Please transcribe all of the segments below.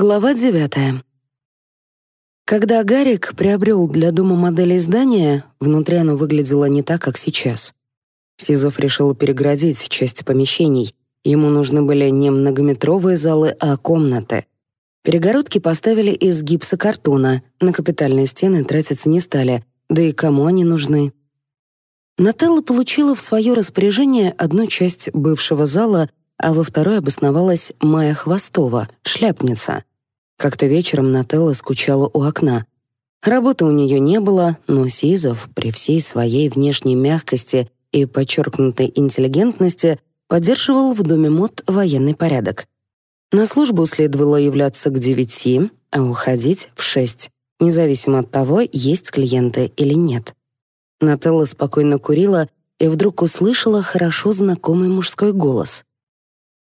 Глава 9. Когда Гарик приобрел для дома модели здания, внутри оно выглядело не так, как сейчас. Сизов решил переградить часть помещений. Ему нужны были не многометровые залы, а комнаты. Перегородки поставили из гипсокартона, на капитальные стены тратиться не стали, да и кому они нужны? Нателла получила в свое распоряжение одну часть бывшего зала — а во второй обосновалась Майя Хвостова, шляпница. Как-то вечером Нателла скучала у окна. Работы у нее не было, но Сизов при всей своей внешней мягкости и подчеркнутой интеллигентности поддерживал в доме мод военный порядок. На службу следовало являться к девяти, а уходить в шесть, независимо от того, есть клиенты или нет. Нателла спокойно курила и вдруг услышала хорошо знакомый мужской голос.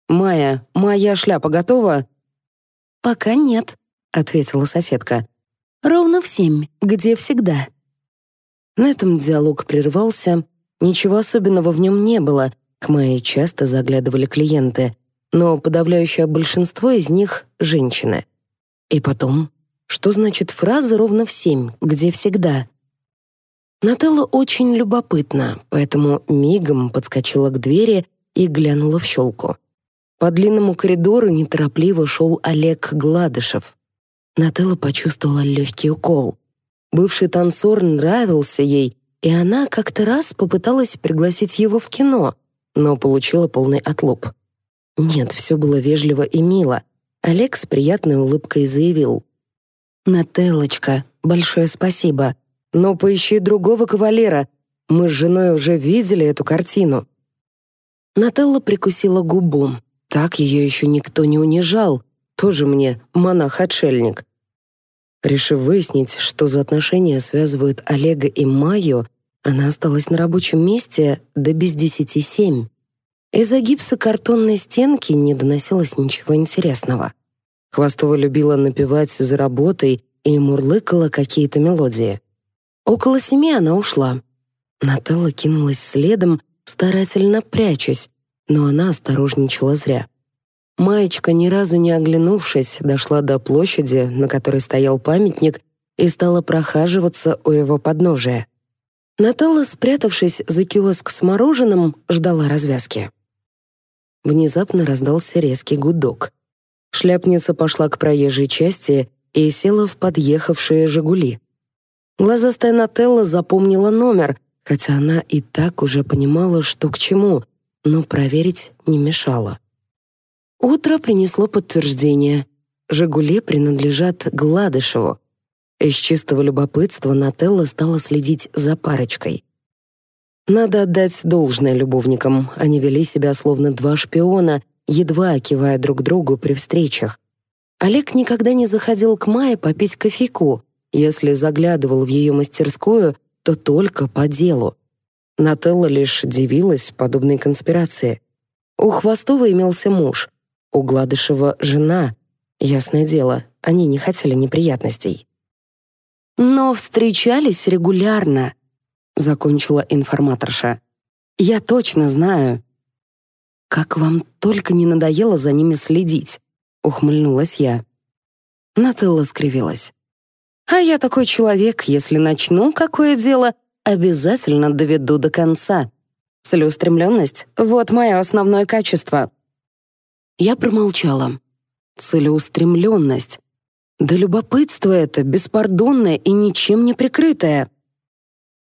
«Майя, моя шляпа готова? «Пока нет», — ответила соседка. «Ровно в семь, где всегда». На этом диалог прервался. Ничего особенного в нем не было. К Майе часто заглядывали клиенты, но подавляющее большинство из них — женщины. И потом, что значит фраза «ровно в семь, где всегда»? Нателла очень любопытна, поэтому мигом подскочила к двери и глянула в щелку. По длинному коридору неторопливо шел Олег Гладышев. Нателла почувствовала легкий укол. Бывший танцор нравился ей, и она как-то раз попыталась пригласить его в кино, но получила полный отлоп. Нет, все было вежливо и мило. Олег с приятной улыбкой заявил. «Нателлочка, большое спасибо, но поищи другого кавалера. Мы с женой уже видели эту картину». Нателла прикусила губу. Так ее еще никто не унижал. Тоже мне монах-отшельник. Решив выяснить, что за отношения связывают Олега и Майю, она осталась на рабочем месте до без десяти семь. Из-за гипсокартонной стенки не доносилось ничего интересного. Хвостова любила напевать за работой и мурлыкала какие-то мелодии. Около семи она ушла. Нателла кинулась следом, старательно прячась, но она осторожничала зря. Маечка, ни разу не оглянувшись, дошла до площади, на которой стоял памятник, и стала прохаживаться у его подножия. Натала, спрятавшись за киоск с мороженым, ждала развязки. Внезапно раздался резкий гудок. Шляпница пошла к проезжей части и села в подъехавшие «Жигули». Глазастая Нателла запомнила номер, хотя она и так уже понимала, что к чему — но проверить не мешало. Утро принесло подтверждение. «Жигули» принадлежат Гладышеву. Из чистого любопытства Нателла стала следить за парочкой. Надо отдать должное любовникам. Они вели себя словно два шпиона, едва кивая друг другу при встречах. Олег никогда не заходил к Мае попить кофейку. Если заглядывал в ее мастерскую, то только по делу. Нателла лишь дивилась подобной конспирации. У Хвостова имелся муж, у Гладышева — жена. Ясное дело, они не хотели неприятностей. «Но встречались регулярно», — закончила информаторша. «Я точно знаю». «Как вам только не надоело за ними следить», — ухмыльнулась я. Нателла скривилась. «А я такой человек, если начну какое дело, обязательно доведу до конца. Целеустремленность — вот мое основное качество. Я промолчала. Целеустремленность. Да любопытство это, беспардонное и ничем не прикрытое.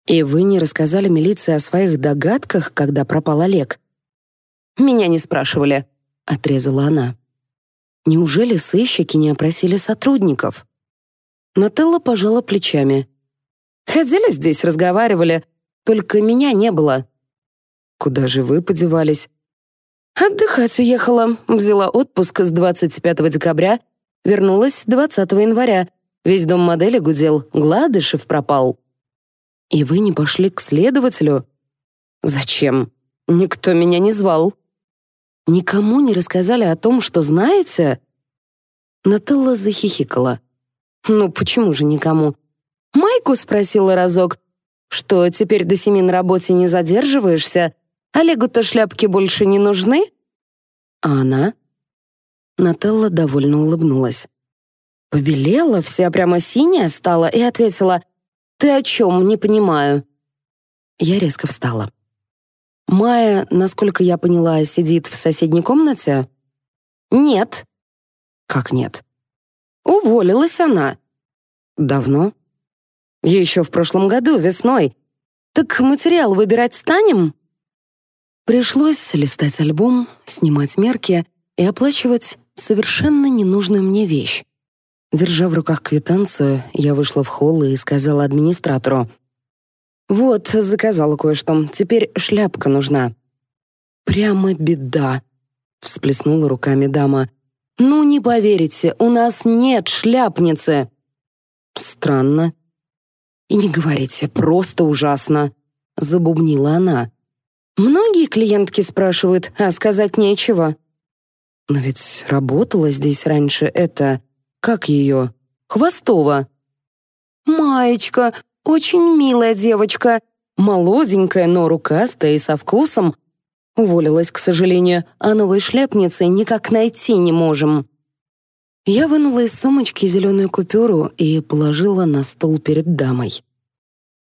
И вы не рассказали милиции о своих догадках, когда пропал Олег? Меня не спрашивали, — отрезала она. Неужели сыщики не опросили сотрудников? Нателла пожала плечами. Ходили здесь, разговаривали, только меня не было». «Куда же вы подевались?» «Отдыхать уехала. Взяла отпуск с 25 декабря. Вернулась 20 января. Весь дом модели гудел. Гладышев пропал». «И вы не пошли к следователю?» «Зачем? Никто меня не звал». «Никому не рассказали о том, что знаете?» Нателла захихикала. «Ну почему же никому? «Майку?» — спросила разок. «Что, теперь до семи на работе не задерживаешься? Олегу-то шляпки больше не нужны?» «А она?» Нателла довольно улыбнулась. Побелела, вся прямо синяя стала и ответила «Ты о чем? Не понимаю». Я резко встала. «Майя, насколько я поняла, сидит в соседней комнате?» «Нет». «Как нет?» «Уволилась она». «Давно?» Еще в прошлом году, весной. Так материал выбирать станем? Пришлось листать альбом, снимать мерки и оплачивать совершенно ненужную мне вещь. Держа в руках квитанцию, я вышла в холл и сказала администратору. «Вот, заказала кое-что. Теперь шляпка нужна». «Прямо беда», — всплеснула руками дама. «Ну, не поверите, у нас нет шляпницы». «Странно», и не говорите, просто ужасно», — забубнила она. «Многие клиентки спрашивают, а сказать нечего». «Но ведь работала здесь раньше это... Как ее? Хвостова». «Маечка, очень милая девочка, молоденькая, но рукастая и со вкусом. Уволилась, к сожалению, а новой шляпницы никак найти не можем». Я вынула из сумочки зеленую купюру и положила на стол перед дамой.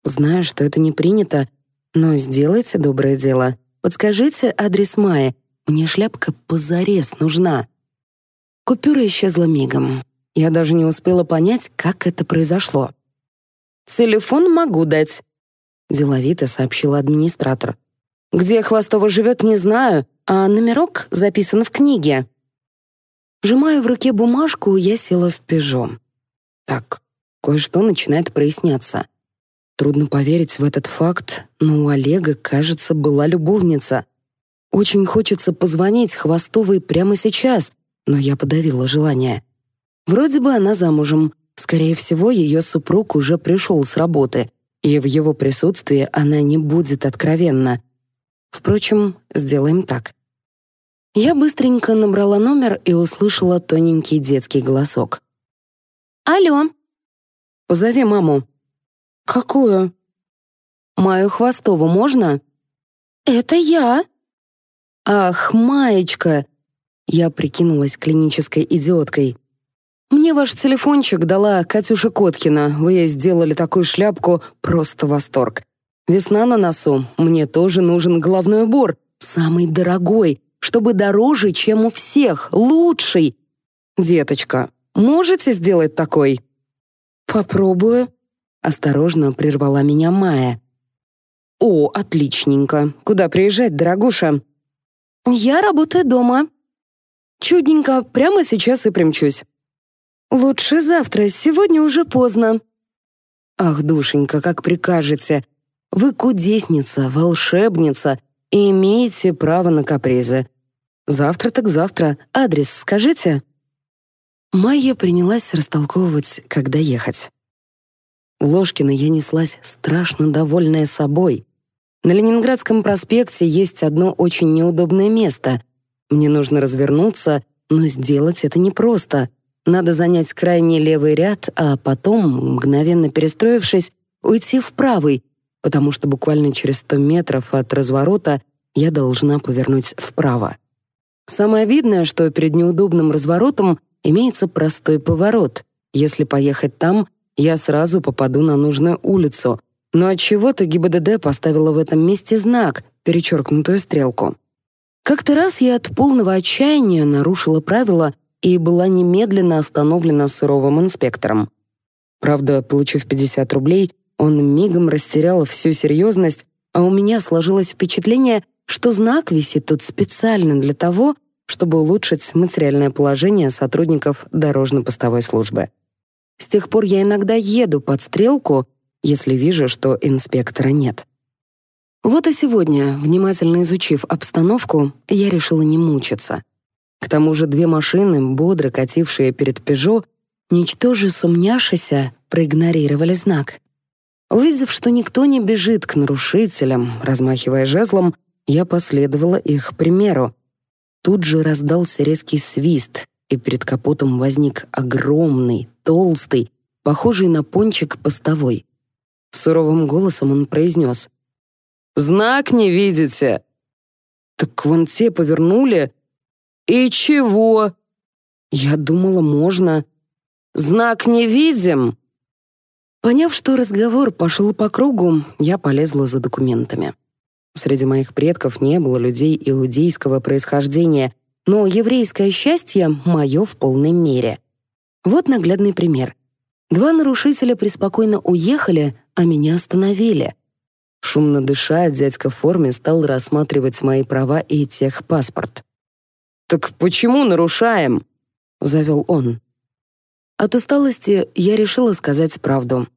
Знаю, что это не принято, но сделайте доброе дело. Подскажите адрес Майи. Мне шляпка позарез нужна. Купюра исчезла мигом. Я даже не успела понять, как это произошло. «Телефон могу дать», — деловито сообщил администратор. «Где Хвостова живет, не знаю, а номерок записан в книге». Сжимая в руке бумажку, я села в пежо. Так, кое-что начинает проясняться. Трудно поверить в этот факт, но у Олега, кажется, была любовница. Очень хочется позвонить Хвостовой прямо сейчас, но я подавила желание. Вроде бы она замужем. Скорее всего, ее супруг уже пришел с работы, и в его присутствии она не будет откровенна. Впрочем, сделаем так. Я быстренько набрала номер и услышала тоненький детский голосок. «Алло!» «Позови маму». «Какую?» «Маю Хвостову можно?» «Это я!» «Ах, Маечка!» Я прикинулась клинической идиоткой. «Мне ваш телефончик дала Катюша Коткина. Вы сделали такую шляпку, просто восторг. Весна на носу, мне тоже нужен головной убор, самый дорогой, чтобы дороже, чем у всех, лучший. Деточка, можете сделать такой? Попробую. Осторожно прервала меня Майя. О, отличненько. Куда приезжать, дорогуша? Я работаю дома. Чудненько, прямо сейчас и примчусь. Лучше завтра, сегодня уже поздно. Ах, душенька, как прикажете. Вы кудесница, волшебница, и имеете право на капризы. Завтра так завтра. Адрес скажите?» Майя принялась растолковывать, когда ехать. В Ложкино я неслась страшно довольная собой. На Ленинградском проспекте есть одно очень неудобное место. Мне нужно развернуться, но сделать это непросто. Надо занять крайний левый ряд, а потом, мгновенно перестроившись, уйти в правый потому что буквально через 100 метров от разворота я должна повернуть вправо. Самое видное, что перед неудобным разворотом имеется простой поворот. Если поехать там, я сразу попаду на нужную улицу. Но отчего-то ГИБДД поставила в этом месте знак, перечеркнутую стрелку. Как-то раз я от полного отчаяния нарушила правила и была немедленно остановлена суровым инспектором. Правда, получив 50 рублей, он мигом растерял всю серьезность, а у меня сложилось впечатление, что знак висит тут специально для того, чтобы улучшить материальное положение сотрудников дорожно-постовой службы. С тех пор я иногда еду под стрелку, если вижу, что инспектора нет. Вот и сегодня, внимательно изучив обстановку, я решила не мучиться. К тому же две машины, бодро катившие перед «Пежо», ничтоже сумняшися, проигнорировали знак. Увидев, что никто не бежит к нарушителям, размахивая жезлом, я последовала их примеру. Тут же раздался резкий свист, и перед капотом возник огромный, толстый, похожий на пончик постовой. Суровым голосом он произнес. «Знак не видите!» «Так вон те повернули!» «И чего?» «Я думала, можно!» «Знак не видим!» Поняв, что разговор пошел по кругу, я полезла за документами. Среди моих предков не было людей иудейского происхождения, но еврейское счастье мое в полной мере. Вот наглядный пример. Два нарушителя преспокойно уехали, а меня остановили. Шумно дыша, дядька в форме стал рассматривать мои права и техпаспорт. «Так почему нарушаем?» — завел он. От усталости я решила сказать правду.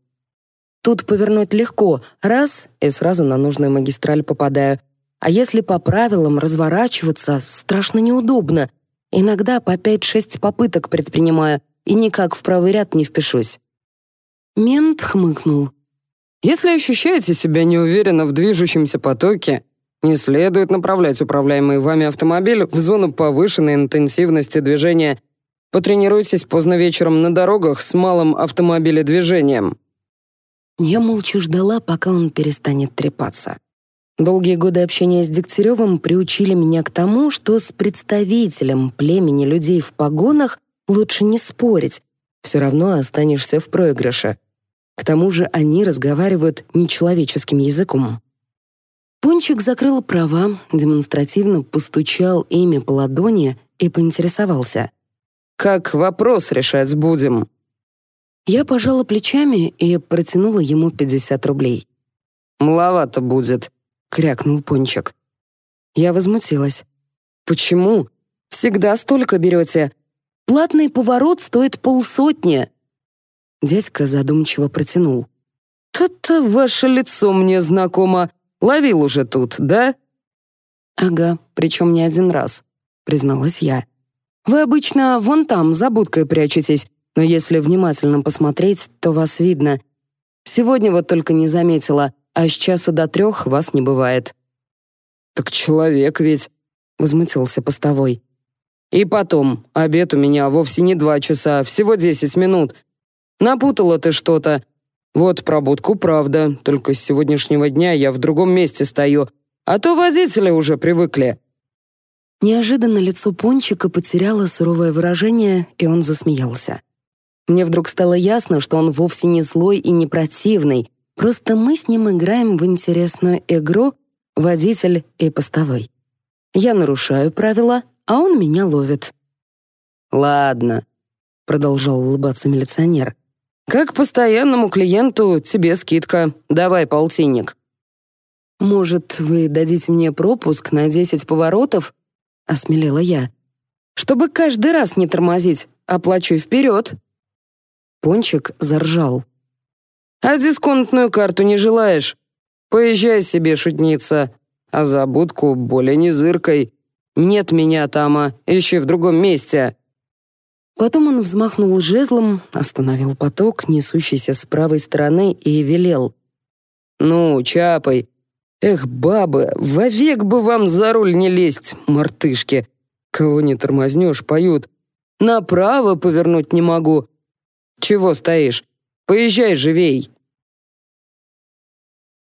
Тут повернуть легко, раз — и сразу на нужную магистраль попадаю. А если по правилам разворачиваться, страшно неудобно. Иногда по 5-6 попыток предпринимаю и никак в правый ряд не впишусь. Мент хмыкнул. «Если ощущаете себя неуверенно в движущемся потоке, не следует направлять управляемый вами автомобиль в зону повышенной интенсивности движения Потренируйтесь поздно вечером на дорогах с малым автомобиледвижением». Я молча ждала, пока он перестанет трепаться. Долгие годы общения с Дегтяревым приучили меня к тому, что с представителем племени людей в погонах лучше не спорить, все равно останешься в проигрыше. К тому же они разговаривают нечеловеческим языком. Пончик закрыл права, демонстративно постучал ими по ладони и поинтересовался как вопрос решать будем?» Я пожала плечами и протянула ему 50 рублей. «Маловато будет», — крякнул Пончик. Я возмутилась. «Почему? Всегда столько берете. Платный поворот стоит полсотни». Дядька задумчиво протянул. «То-то ваше лицо мне знакомо. Ловил уже тут, да?» «Ага, причем не один раз», — призналась я. Вы обычно вон там, за будкой прячетесь, но если внимательно посмотреть, то вас видно. Сегодня вот только не заметила, а с часу до трех вас не бывает». «Так человек ведь», — возмутился постовой. «И потом, обед у меня вовсе не два часа, всего десять минут. Напутала ты что-то. Вот про будку правда, только с сегодняшнего дня я в другом месте стою, а то водители уже привыкли». Неожиданно лицо Пончика потеряло суровое выражение, и он засмеялся. Мне вдруг стало ясно, что он вовсе не злой и не противный, просто мы с ним играем в интересную игру «Водитель и постовой». Я нарушаю правила, а он меня ловит. «Ладно», — продолжал улыбаться милиционер. «Как постоянному клиенту тебе скидка. Давай полтинник». «Может, вы дадите мне пропуск на десять поворотов осмелела я. Чтобы каждый раз не тормозить, оплачу и вперед. Пончик заржал. А дисконтную карту не желаешь? Поезжай себе, шутница, а за будку более не зыркой. Нет меня, Тама, ищи в другом месте. Потом он взмахнул жезлом, остановил поток, несущийся с правой стороны, и велел. «Ну, чапай, Эх, бабы, вовек бы вам за руль не лезть, мартышки. Кого не тормознешь, поют. Направо повернуть не могу. Чего стоишь? Поезжай живей.